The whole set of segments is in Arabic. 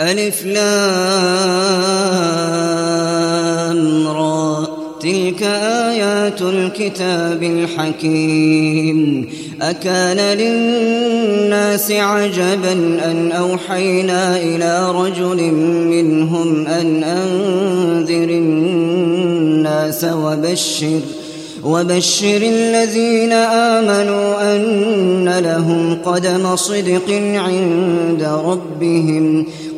ألف را. تلك آيات الكتاب الحكيم. أكان للناس عجبا أن أوحينا إلى رجل منهم أن أنذر الناس وبشر وبشر الذين آمنوا أن لهم قدم صدق عند ربهم.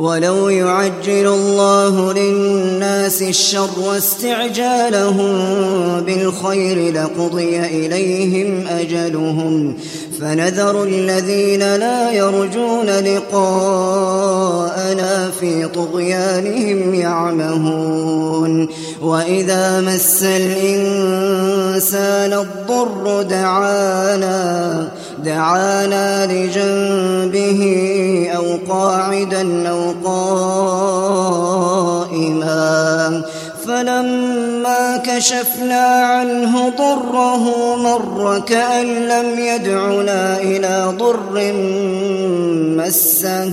ولو يعجل الله للناس الشر واستعجالهم بالخير لقضي إليهم أجلهم فنذر الذين لا يرجون لقاءنا في طغيانهم يعمهون وإذا مس الإنسان الضر دعانا دعانا لجنبه أو قاعدا أو قائما. فلما كشفنا عنه ضره مر كأن لم يدعنا إلى ضر مسه.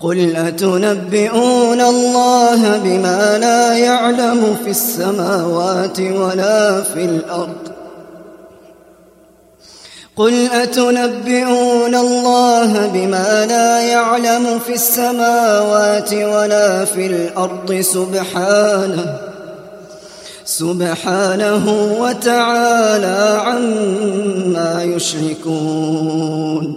قل أتنبئون الله بما لا يعلم في السماوات ولا في الأرض؟ قل أتنبئون الله بما لا يعلم في السماوات ولا في الأرض؟ سبحانه سبحانه وتعالى عما يشركون.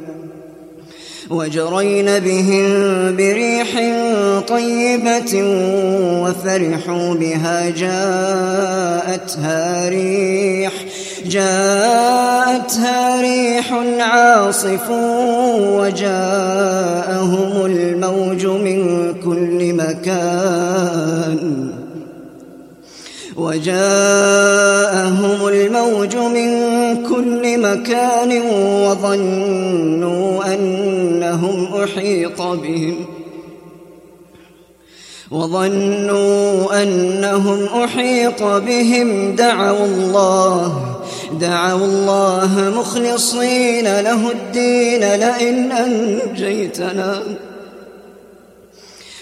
وجرين بهم بريح طيبة وفرحوا بها جاءتها ريح جاءتها ريح عاصف وجاءهم الموج من كل مكان وجاءهم الموج من كل مكان وظنوا أنهم أحيط بهم وظنوا أنهم أحيط بهم دعوا الله دعوا الله مخلصين له الدين لئن أنجيتنا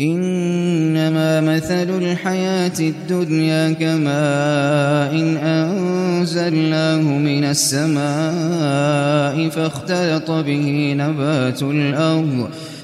إنما مثل الحياة الدنيا كماء إن أنزلناه من السماء فاختلط به نبات الأرض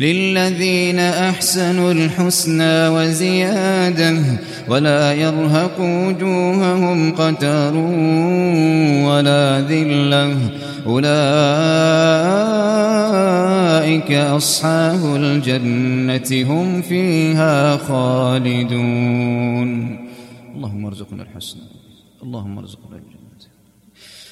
للذين أحسنوا الحسنى وزيادة ولا يرهق وجوههم قتر ولا ذلة. أولئك أصحاب الجنة هم فيها خالدون. اللهم ارزقنا الحسنى. اللهم ارزقنا.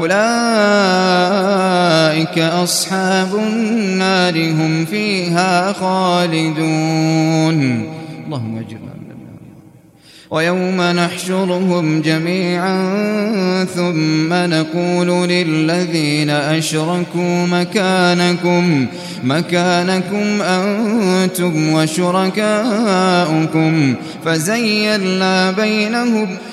أولئك أصحاب النار هم فيها خالدون. اللهم النار ويوم نحشرهم جميعا ثم نقول للذين أشركوا مكانكم مكانكم أنتم وشركاؤكم. فزيلنا بينهم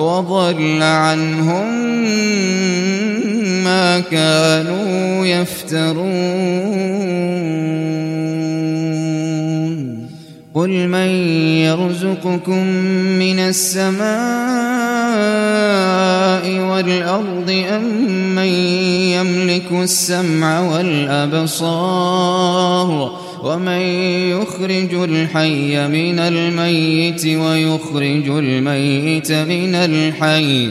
وضل عنهم ما كانوا يفترون. قل من يرزقكم من السماء والأرض أم من يملك السمع والأبصار ومن يخرج الحي من الميت ويخرج الميت من الحي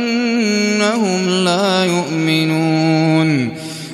أنهم لا يؤمنون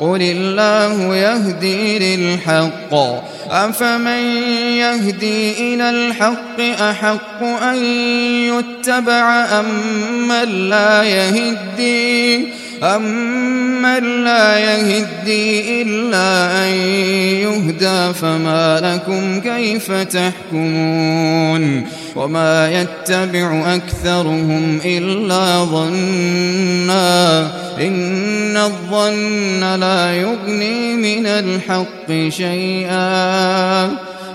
قل الله يهدي للحق. أفمن يهدي إلى الحق أحق أن يتبع أم من لا يهدي أمن لا يهدي إلا أن يهدى فما لكم كيف تحكمون وما يتبع أكثرهم إلا ظنا إن الظن لا يغني من الحق شيئا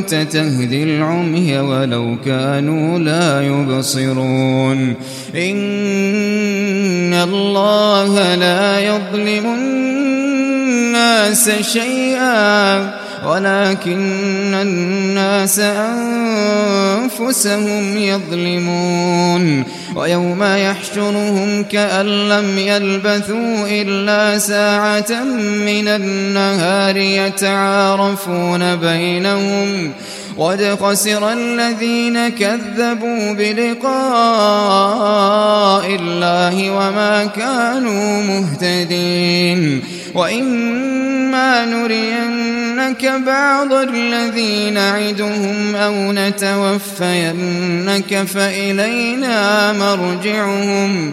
تهدي العمي ولو كانوا لا يبصرون. إن الله لا يظلم الناس شيئا. ولكن الناس أنفسهم يظلمون ويوم يحشرهم كأن لم يلبثوا إلا ساعة من النهار يتعارفون بينهم قد خسر الذين كذبوا بلقاء الله وما كانوا مهتدين وإما نرينك بعض الذي نعدهم أو نتوفينك فإلينا مرجعهم.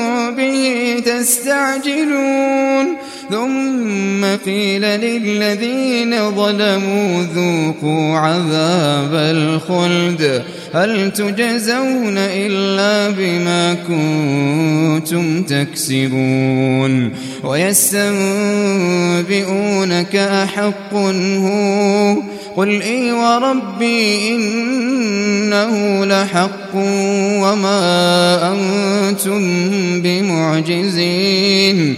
تستعجلون. ثم قيل للذين ظلموا ذوقوا عذاب الخلد. هل تجزون إلا بما كنتم تكسبون ويستنبئونك أحق هو قل إي وربي إنه لحق وما أنتم بمعجزين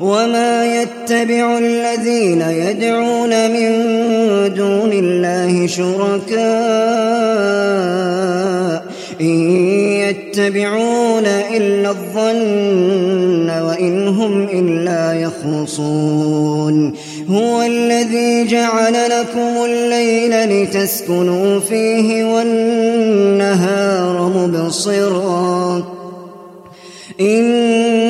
وما يتبع الذين يدعون من دون الله شركاء إن يتبعون إلا الظن وإن هم إلا يخرصون هو الذي جعل لكم الليل لتسكنوا فيه والنهار مبصرا إن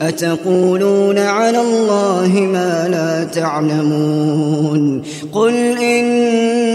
أتقولون على الله ما لا تعلمون قل إن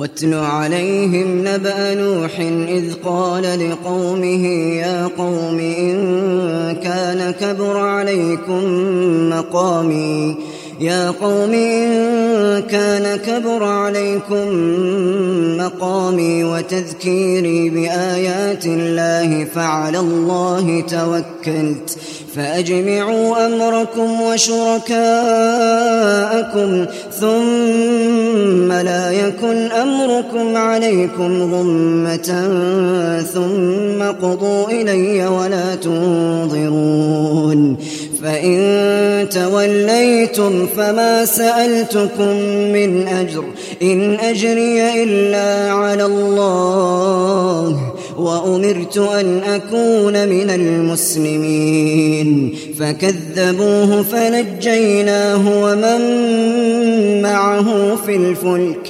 واتل عليهم نبأ نوح إذ قال لقومه يا قوم إن كان كبر عليكم مقامي يا قوم إن كان كبر عليكم مقامي وتذكيري بآيات الله فعلى الله توكلت. فأجمعوا أمركم وشركاءكم ثم لا يكن أمركم عليكم غمة ثم قضوا إلي ولا تنظرون. فإن توليتم فما سألتكم من أجر إن أجري إلا على الله وأمرت أن أكون من المسلمين فكذبوه فنجيناه ومن معه في الفلك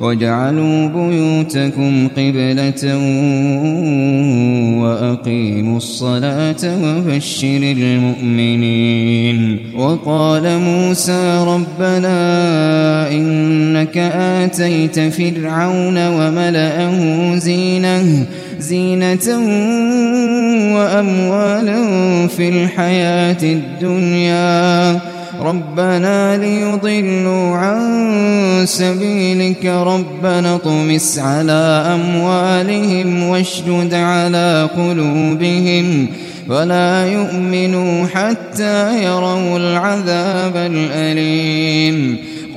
واجعلوا بيوتكم قبلة وأقيموا الصلاة وبشر المؤمنين. وقال موسى ربنا إنك آتيت فرعون وملأه زينة زينة وأموالا في الحياة الدنيا. ربنا ليضلوا عن سبيلك. ربنا طمس على أموالهم واشدد على قلوبهم. فلا يؤمنوا حتى يروا العذاب الأليم.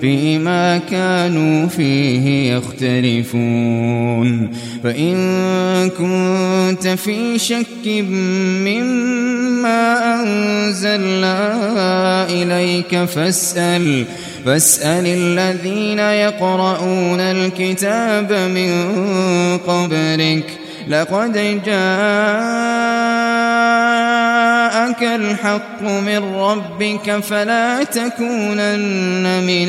فيما كانوا فيه يختلفون. فإن كنت في شك مما أنزلنا إليك فاسأل فاسأل الذين يقرؤون الكتاب من قبلك. لقد جاءك الحق من ربك فلا تكونن من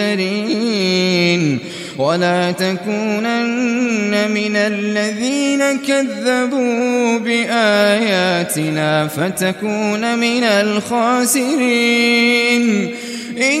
الممترين ولا تكونن من الذين كذبوا بآياتنا فتكون من الخاسرين. إن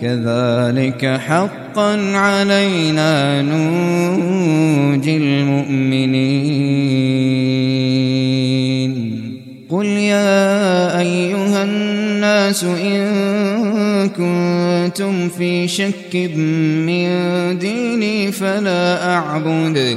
كذلك حقا علينا ننجي المؤمنين. قل يا أيها الناس إن كنتم في شك من ديني فلا أعبد.